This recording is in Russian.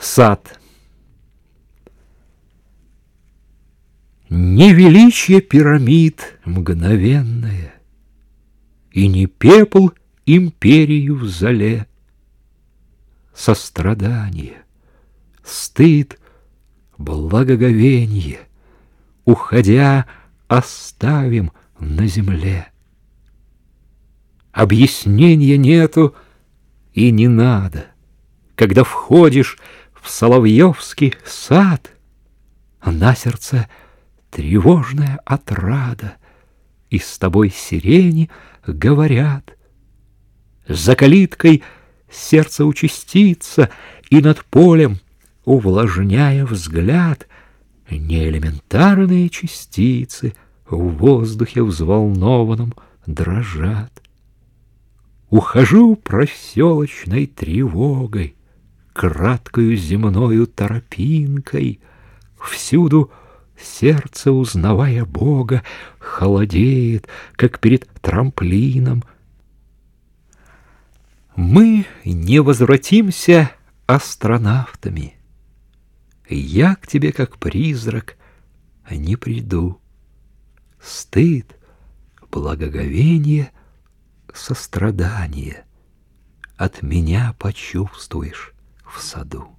Сад. Не величие пирамид мгновенное, И не пепл империю в зале. Сострадание, стыд, благоговенье, Уходя, оставим на земле. Объяснения нету и не надо, Когда входишь в Соловьевский сад, На сердце тревожная отрада, И с тобой сирени говорят. За калиткой сердце участится, И над полем, увлажняя взгляд, Неэлементарные частицы В воздухе взволнованном дрожат. Ухожу проселочной тревогой, Краткою земною торопинкой, Всюду сердце, узнавая Бога, Холодеет, как перед трамплином. Мы не возвратимся астронавтами. Я к тебе, как призрак, не приду. Стыд, благоговение — сострадание от меня почувствуешь в саду.